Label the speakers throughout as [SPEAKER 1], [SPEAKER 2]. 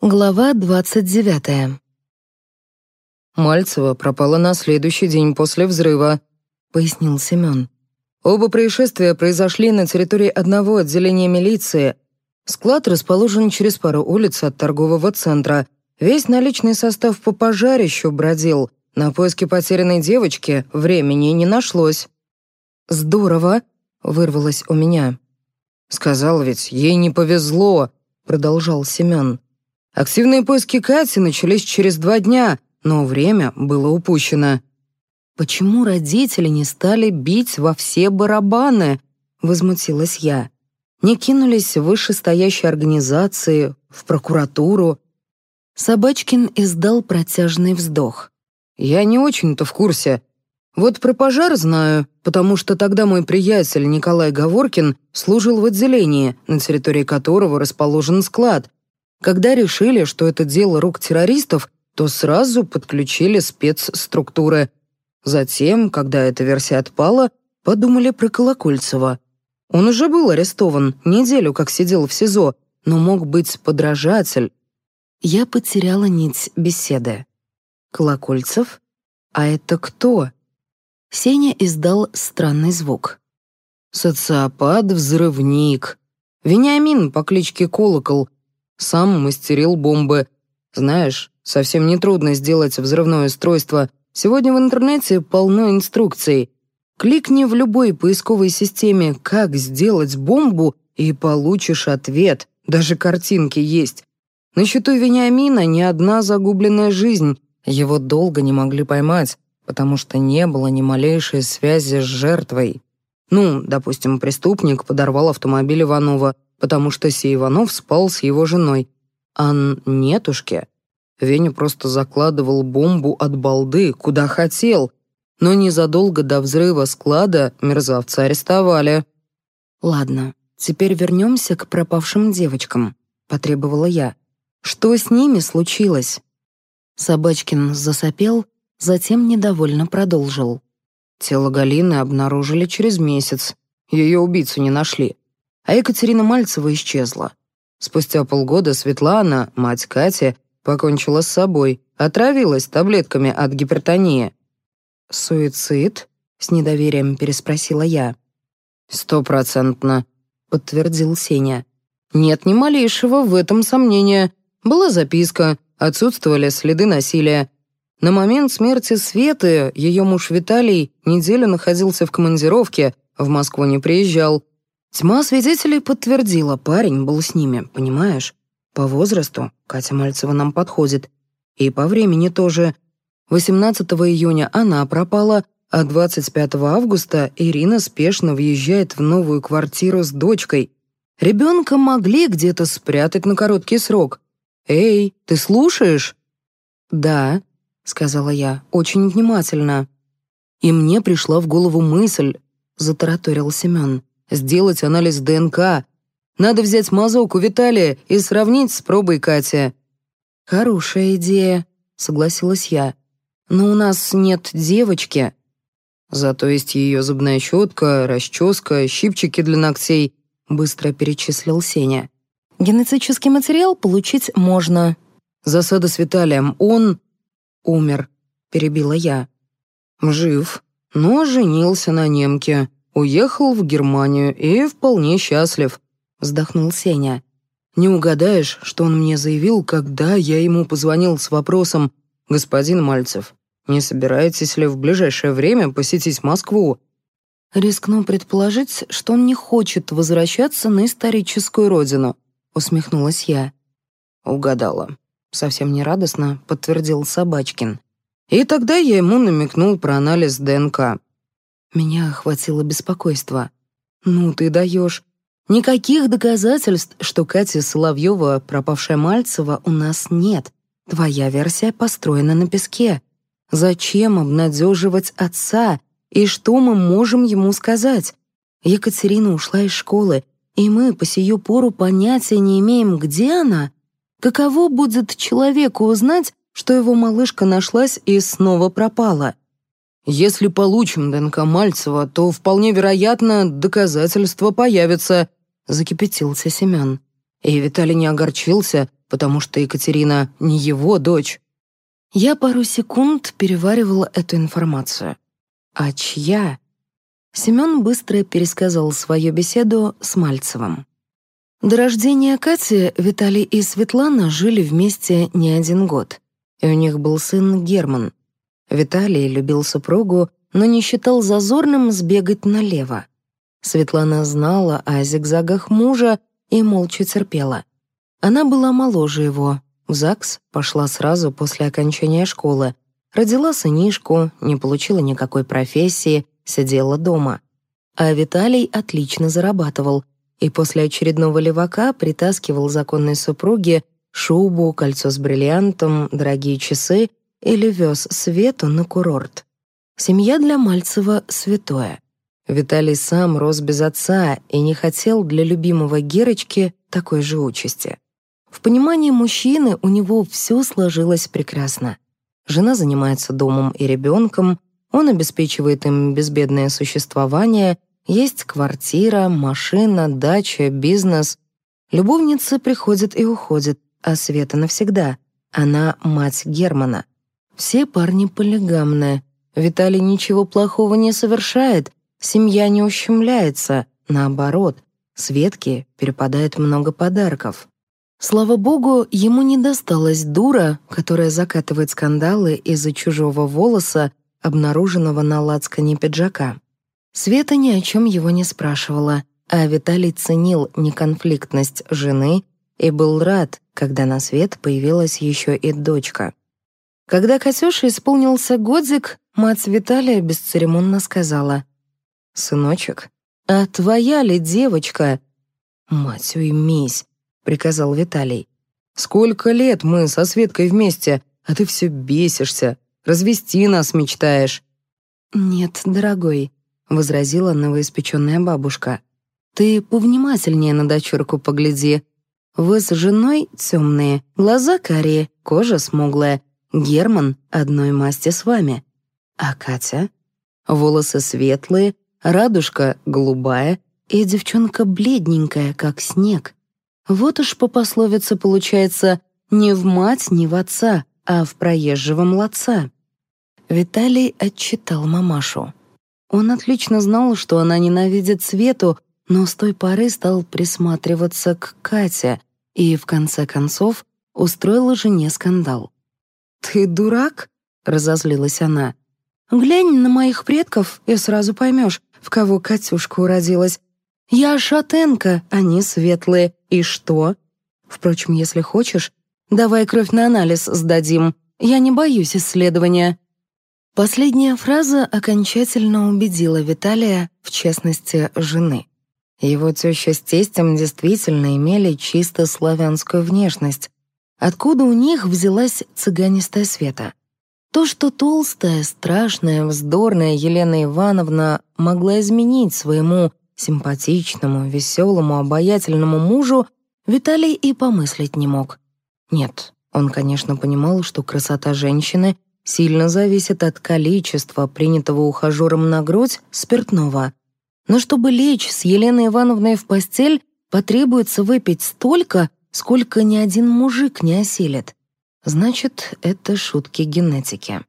[SPEAKER 1] Глава двадцать девятая.
[SPEAKER 2] Мальцева пропала на следующий день после взрыва,
[SPEAKER 1] пояснил Семен.
[SPEAKER 2] Оба происшествия произошли на территории одного отделения милиции. Склад расположен через пару улиц от торгового центра. Весь наличный состав по пожарищу бродил. На поиски потерянной девочки времени не нашлось.
[SPEAKER 1] «Здорово!» — вырвалось у меня.
[SPEAKER 2] «Сказал ведь, ей не повезло», — продолжал Семен. Активные поиски Кати начались через два дня, но время было упущено.
[SPEAKER 1] «Почему родители не стали бить во все барабаны?» — возмутилась я. «Не кинулись в вышестоящие организации, в прокуратуру?» Собачкин издал протяжный вздох.
[SPEAKER 2] «Я не очень-то в курсе. Вот про пожар знаю, потому что тогда мой приятель Николай Говоркин служил в отделении, на территории которого расположен склад, когда решили, что это дело рук террористов, то сразу подключили спецструктуры. Затем, когда эта версия отпала, подумали про Колокольцева. Он уже был арестован, неделю как сидел в СИЗО, но мог быть подражатель.
[SPEAKER 1] Я потеряла нить беседы. Колокольцев? А это кто? Сеня издал странный звук.
[SPEAKER 2] Социопат-взрывник. Вениамин по кличке Колокол сам мастерил бомбы. Знаешь, совсем нетрудно сделать взрывное устройство. Сегодня в интернете полно инструкций. Кликни в любой поисковой системе «Как сделать бомбу» и получишь ответ. Даже картинки есть. На счету Вениамина ни одна загубленная жизнь. Его долго не могли поймать, потому что не было ни малейшей связи с жертвой. Ну, допустим, преступник подорвал автомобиль Иванова — потому что Сей Иванов спал с его женой. А нетушке. Веня просто закладывал бомбу от балды, куда хотел. Но незадолго до взрыва склада мерзавца арестовали.
[SPEAKER 1] «Ладно, теперь вернемся к пропавшим девочкам», — потребовала я. «Что с ними случилось?» Собачкин засопел, затем недовольно продолжил.
[SPEAKER 2] Тело Галины обнаружили через месяц. Ее убийцу не нашли а Екатерина Мальцева исчезла. Спустя полгода Светлана, мать Кати, покончила с собой, отравилась таблетками от гипертонии.
[SPEAKER 1] «Суицид?» — с недоверием переспросила я.
[SPEAKER 2] «Стопроцентно», — подтвердил Сеня. «Нет ни малейшего в этом сомнения. Была записка, отсутствовали следы насилия. На момент смерти Светы ее муж Виталий неделю находился в командировке, в Москву не приезжал, Тьма свидетелей подтвердила, парень был с ними, понимаешь? По возрасту Катя Мальцева нам подходит. И по времени тоже. 18 июня она пропала, а 25 августа Ирина спешно въезжает в новую квартиру с дочкой. Ребенка могли где-то спрятать на короткий срок. «Эй, ты слушаешь?»
[SPEAKER 1] «Да», — сказала я, очень внимательно.
[SPEAKER 2] «И мне пришла в голову мысль», — затараторил Семен сделать анализ ДНК. Надо взять мазок у Виталия и сравнить с пробой Кати».
[SPEAKER 1] «Хорошая идея», — согласилась я. «Но у нас нет девочки».
[SPEAKER 2] «Зато есть ее зубная щетка, расческа, щипчики для ногтей», — быстро перечислил Сеня.
[SPEAKER 1] «Генетический материал получить можно».
[SPEAKER 2] «Засада с Виталием. Он...»
[SPEAKER 1] «Умер», — перебила я.
[SPEAKER 2] «Жив, но женился на немке. Уехал в Германию и вполне счастлив», — вздохнул Сеня. «Не угадаешь, что он мне заявил, когда я ему позвонил с вопросом «Господин Мальцев, не собираетесь ли в ближайшее время посетить Москву?»
[SPEAKER 1] «Рискну предположить, что он не хочет возвращаться на историческую родину», — усмехнулась я.
[SPEAKER 2] «Угадала». Совсем нерадостно подтвердил Собачкин. И тогда я ему намекнул про анализ ДНК.
[SPEAKER 1] Меня охватило беспокойство. «Ну ты даешь. Никаких доказательств, что Катя Соловьева, пропавшая Мальцева, у нас нет. Твоя версия построена на песке. Зачем обнадеживать отца? И что мы можем ему сказать? Екатерина ушла из школы, и мы по сию пору понятия не имеем, где она. Каково будет человеку узнать, что его малышка нашлась и снова пропала?»
[SPEAKER 2] Если получим ДНК Мальцева, то вполне вероятно доказательства появятся», — закипятился Семен. И Виталий не огорчился, потому что Екатерина не его дочь.
[SPEAKER 1] Я пару секунд переваривала эту информацию. А чья? Семен быстро пересказал свою беседу с Мальцевым. До рождения Кати Виталий и Светлана жили вместе не один год, и у них был сын Герман. Виталий любил супругу, но не считал зазорным сбегать налево. Светлана знала о зигзагах мужа и молча терпела. Она была моложе его, в ЗАГС пошла сразу после окончания школы, родила сынишку, не получила никакой профессии, сидела дома. А Виталий отлично зарабатывал и после очередного левака притаскивал законной супруге шубу, кольцо с бриллиантом, дорогие часы или вез Свету на курорт. Семья для Мальцева святое. Виталий сам рос без отца и не хотел для любимого Герочки такой же участи. В понимании мужчины у него все сложилось прекрасно. Жена занимается домом и ребенком, он обеспечивает им безбедное существование, есть квартира, машина, дача, бизнес. Любовница приходит и уходит, а Света навсегда. Она мать Германа. Все парни полигамные. Виталий ничего плохого не совершает, семья не ущемляется, наоборот, Светке перепадает много подарков. Слава богу, ему не досталась дура, которая закатывает скандалы из-за чужого волоса, обнаруженного на лацкане пиджака. Света ни о чем его не спрашивала, а Виталий ценил неконфликтность жены и был рад, когда на свет появилась еще и дочка. Когда Катюше исполнился годик, мать Виталия бесцеремонно сказала, «Сыночек, а твоя ли девочка?» «Мать, уймись», приказал Виталий. «Сколько лет мы со Светкой вместе, а ты все бесишься, развести нас мечтаешь». «Нет, дорогой», — возразила новоиспеченная бабушка. «Ты повнимательнее на дочурку погляди. Вы с женой темные, глаза карие, кожа смуглая. Герман одной масти с вами. А Катя? Волосы светлые, радужка голубая и девчонка бледненькая, как снег. Вот уж по пословице получается «не в мать, не в отца, а в проезжего младца». Виталий отчитал мамашу. Он отлично знал, что она ненавидит Свету, но с той поры стал присматриваться к Кате и, в конце концов, устроил жене скандал. «Ты дурак?» — разозлилась она. «Глянь на моих предков, и сразу поймешь, в кого Катюшка уродилась. Я шатенка, они светлые. И что? Впрочем, если хочешь, давай кровь на анализ сдадим. Я не боюсь исследования». Последняя фраза окончательно убедила Виталия в честности жены. Его теща с тестем действительно имели чисто славянскую внешность. Откуда у них взялась цыганистая Света? То, что толстая, страшная, вздорная Елена Ивановна могла изменить своему симпатичному, веселому, обаятельному мужу Виталий и помыслить не мог. Нет, он, конечно, понимал, что красота женщины сильно зависит от количества принятого ухажером на грудь спиртного. Но чтобы лечь с Еленой Ивановной в постель, потребуется выпить столько, сколько ни один мужик не осилит. Значит, это шутки генетики.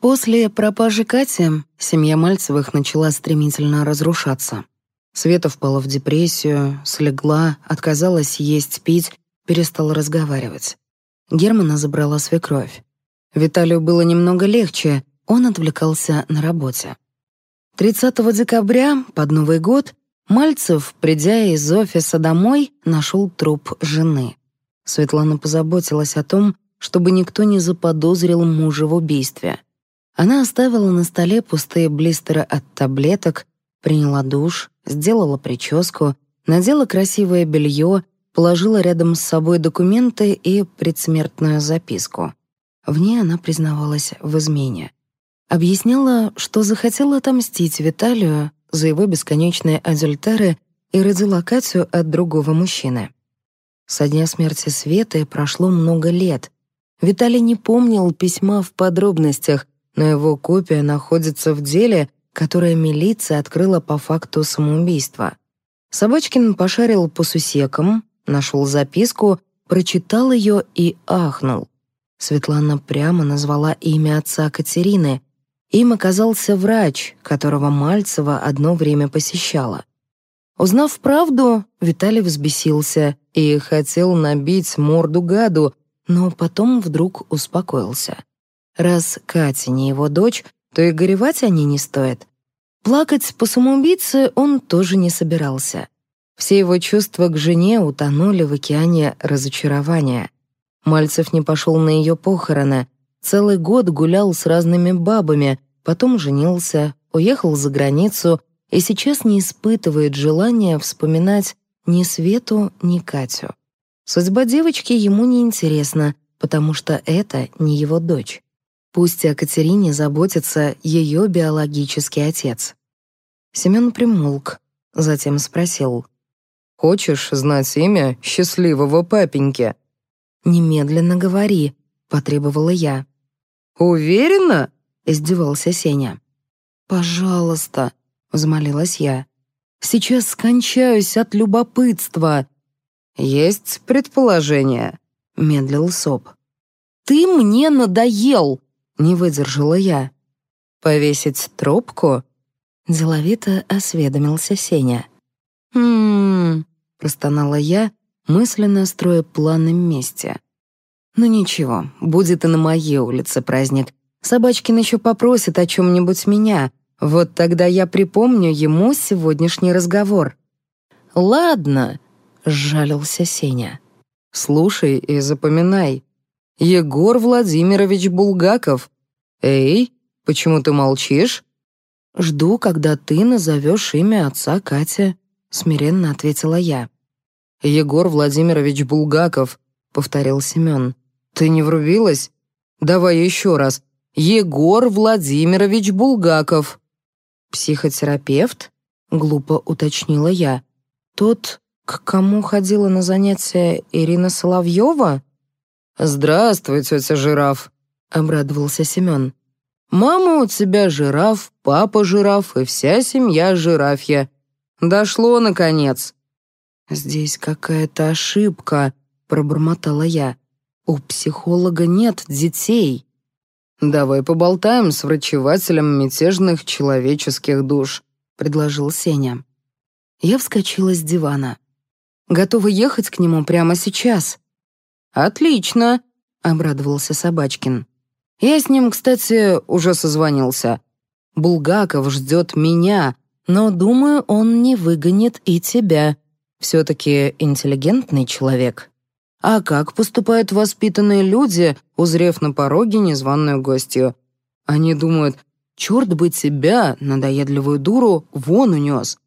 [SPEAKER 1] После пропажи Кати семья Мальцевых начала стремительно разрушаться. Света впала в депрессию, слегла, отказалась есть, пить, перестала разговаривать. Германа забрала свекровь. Виталию было немного легче, он отвлекался на работе. 30 декабря, под Новый год, Мальцев, придя из офиса домой, нашел труп жены. Светлана позаботилась о том, чтобы никто не заподозрил мужа в убийстве. Она оставила на столе пустые блистеры от таблеток, приняла душ, сделала прическу, надела красивое белье, положила рядом с собой документы и предсмертную записку. В ней она признавалась в измене. Объясняла, что захотела отомстить Виталию за его бесконечные адюльтеры и родила Катю от другого мужчины. Со дня смерти Светы прошло много лет. Виталий не помнил письма в подробностях, но его копия находится в деле, которое милиция открыла по факту самоубийства. Собачкин пошарил по сусекам, нашел записку, прочитал ее и ахнул. Светлана прямо назвала имя отца Катерины. Им оказался врач, которого Мальцева одно время посещала. Узнав правду, Виталий взбесился и хотел набить морду гаду, но потом вдруг успокоился. Раз Катя не его дочь, то и горевать о ней не стоит. Плакать по самоубийце он тоже не собирался. Все его чувства к жене утонули в океане разочарования. Мальцев не пошел на ее похороны, целый год гулял с разными бабами, потом женился, уехал за границу и сейчас не испытывает желания вспоминать ни Свету, ни Катю. Судьба девочки ему не интересна, потому что это не его дочь. Пусть о Катерине заботится ее биологический отец. Семен примолк, затем спросил. «Хочешь знать имя счастливого папеньки?» «Немедленно говори», — потребовала я.
[SPEAKER 2] «Уверена?»
[SPEAKER 1] — издевался Сеня. «Пожалуйста», — взмолилась я. «Сейчас скончаюсь от любопытства».
[SPEAKER 2] «Есть предположение», — медлил Соп.
[SPEAKER 1] «Ты мне надоел!» — не выдержала я.
[SPEAKER 2] «Повесить трубку?»
[SPEAKER 1] — деловито осведомился Сеня. «М-м-м», простонала я, мысленно строя планы мести. «Ну ничего, будет и на моей улице праздник. Собачкин еще попросит о чем-нибудь меня. Вот тогда я припомню ему сегодняшний разговор». «Ладно», сжалился Сеня.
[SPEAKER 2] «Слушай и запоминай. Егор Владимирович Булгаков. Эй, почему ты молчишь?»
[SPEAKER 1] «Жду, когда ты назовешь имя отца Катя», — смиренно ответила я.
[SPEAKER 2] «Егор Владимирович Булгаков», — повторил Семен. «Ты не врубилась? Давай еще раз. Егор Владимирович Булгаков».
[SPEAKER 1] «Психотерапевт?» — глупо уточнила я. «Тот, к кому ходила на занятия Ирина Соловьева?
[SPEAKER 2] «Здравствуй, тетя Жираф», — обрадовался Семен. «Мама у тебя жираф, папа жираф и вся семья жирафья. Дошло, наконец».
[SPEAKER 1] «Здесь какая-то ошибка», — пробормотала я. «У психолога нет детей».
[SPEAKER 2] «Давай поболтаем с врачевателем мятежных человеческих душ», — предложил Сеня.
[SPEAKER 1] Я вскочила с дивана. Готовы ехать к нему прямо сейчас».
[SPEAKER 2] «Отлично», — обрадовался Собачкин. «Я с ним, кстати, уже созвонился. Булгаков ждет меня, но, думаю, он не выгонит и тебя. Все-таки интеллигентный человек. А как поступают воспитанные люди, узрев на пороге незваную гостью? Они думают, черт бы тебя, надоедливую дуру, вон унес.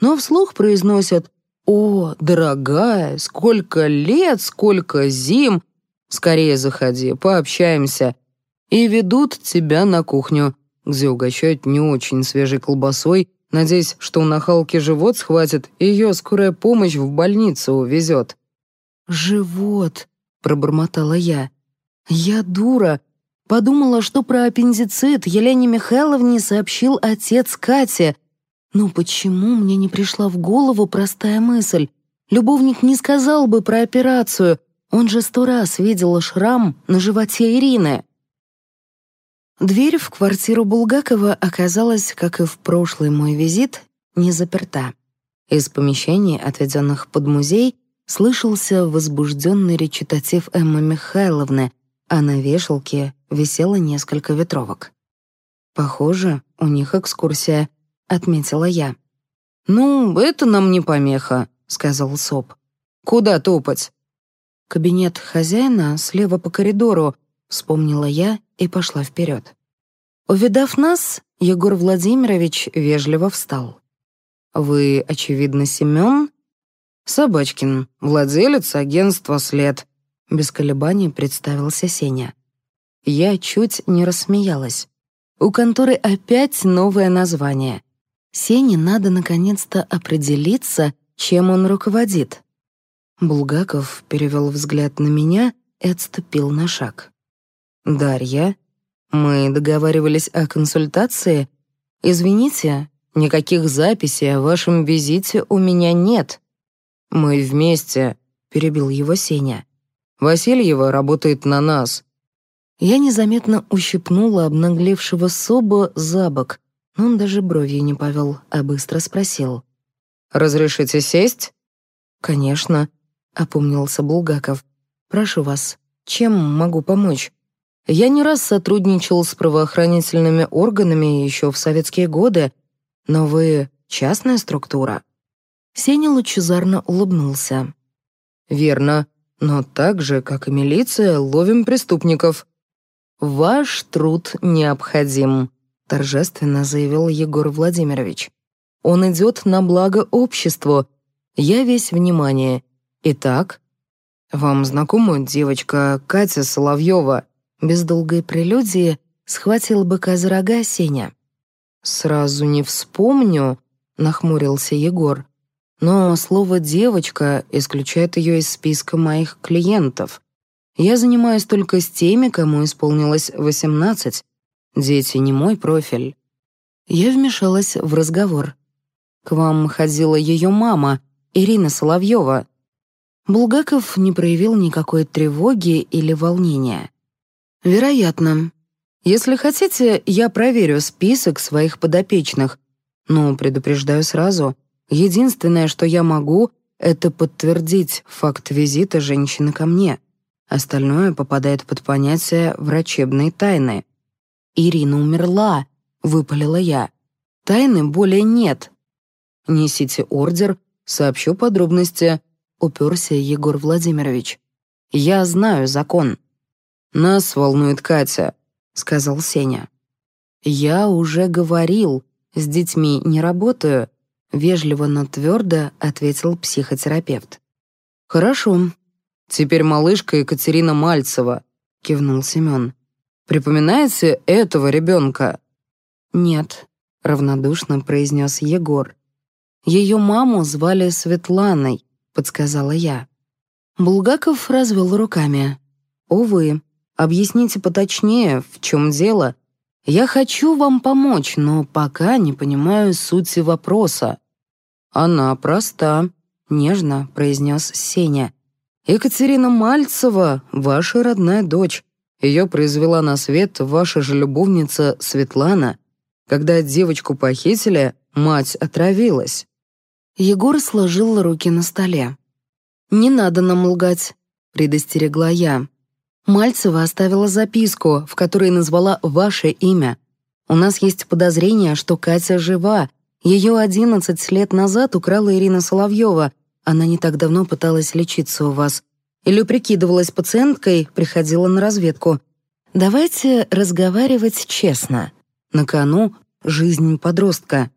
[SPEAKER 2] Но вслух произносят «О, дорогая, сколько лет, сколько зим! Скорее заходи, пообщаемся!» И ведут тебя на кухню, где угощают не очень свежей колбасой, надеясь, что у нахалки живот схватит, и ее скорая помощь в больницу увезет.
[SPEAKER 1] «Живот», — пробормотала я. «Я дура. Подумала, что про аппендицит Елене Михайловне сообщил отец Кати, но почему мне не пришла в голову простая мысль? Любовник не сказал бы про операцию, он же сто раз видел шрам на животе Ирины. Дверь в квартиру Булгакова оказалась, как и в прошлый мой визит, не заперта. Из помещений, отведенных под музей, слышался возбужденный речитатив Эммы Михайловны, а на вешалке висело несколько ветровок. Похоже, у них экскурсия, — отметила я.
[SPEAKER 2] «Ну, это нам не помеха», — сказал Соп. «Куда топать?»
[SPEAKER 1] «Кабинет хозяина слева по коридору», — вспомнила я и пошла вперед. Увидав нас, Егор Владимирович вежливо встал.
[SPEAKER 2] «Вы, очевидно, Семен?» «Собачкин, владелец агентства «След», — без колебаний представился Сеня.
[SPEAKER 1] Я чуть не рассмеялась. У конторы опять новое название. Сене надо наконец-то определиться, чем он руководит. Булгаков перевел взгляд на меня и отступил на шаг. «Дарья, мы договаривались о консультации. Извините, никаких записей о вашем визите у меня нет». «Мы вместе», — перебил его Сеня.
[SPEAKER 2] Васильева работает на нас».
[SPEAKER 1] Я незаметно ущипнула обнаглевшего Соба за бок, но он даже бровью не повел, а быстро спросил.
[SPEAKER 2] «Разрешите сесть?»
[SPEAKER 1] «Конечно», — опомнился Булгаков. «Прошу вас, чем могу помочь?» Я не раз сотрудничал с правоохранительными органами еще в советские годы, но вы частная структура. Сеня лучезарно улыбнулся.
[SPEAKER 2] «Верно, но так же, как и милиция, ловим преступников».
[SPEAKER 1] «Ваш труд необходим», — торжественно заявил Егор Владимирович. «Он идет на благо обществу. Я весь внимание. Итак...»
[SPEAKER 2] «Вам знакома девочка Катя Соловьева?»
[SPEAKER 1] Без долгой прелюдии схватил быка за рога Сеня.
[SPEAKER 2] «Сразу не вспомню», — нахмурился Егор. «Но слово «девочка» исключает ее из списка моих клиентов. Я занимаюсь только с теми, кому исполнилось восемнадцать. Дети не мой профиль».
[SPEAKER 1] Я вмешалась в разговор. «К вам ходила ее мама, Ирина Соловьева». Булгаков не проявил никакой тревоги или волнения.
[SPEAKER 2] «Вероятно. Если хотите, я проверю список своих подопечных. Но предупреждаю сразу, единственное, что я могу, это подтвердить факт визита женщины ко мне. Остальное попадает под понятие врачебной тайны.
[SPEAKER 1] «Ирина умерла», — выпалила я. «Тайны более нет».
[SPEAKER 2] «Несите ордер, сообщу подробности», — уперся Егор Владимирович. «Я знаю закон». «Нас волнует Катя», — сказал Сеня.
[SPEAKER 1] «Я уже говорил, с детьми не работаю», — вежливо, но твердо ответил психотерапевт.
[SPEAKER 2] «Хорошо. Теперь малышка Екатерина Мальцева», — кивнул Семен. «Припоминаете этого ребенка?»
[SPEAKER 1] «Нет», — равнодушно произнес Егор. «Ее маму звали Светланой», — подсказала я. Булгаков развел руками. «Увы, Объясните поточнее, в чем дело. Я хочу вам помочь, но пока не понимаю сути вопроса».
[SPEAKER 2] «Она проста», — нежно произнес Сеня. «Екатерина Мальцева — ваша родная дочь. Ее произвела на свет ваша же любовница Светлана. Когда девочку похитили, мать отравилась».
[SPEAKER 1] Егор сложил руки на столе. «Не надо нам лгать», — предостерегла я. Мальцева оставила записку, в которой назвала ваше имя. У нас есть подозрение, что Катя жива. Ее 11 лет назад украла Ирина Соловьева. Она не так давно пыталась лечиться у вас. Или прикидывалась пациенткой, приходила на разведку. Давайте разговаривать честно. На кону жизнь подростка.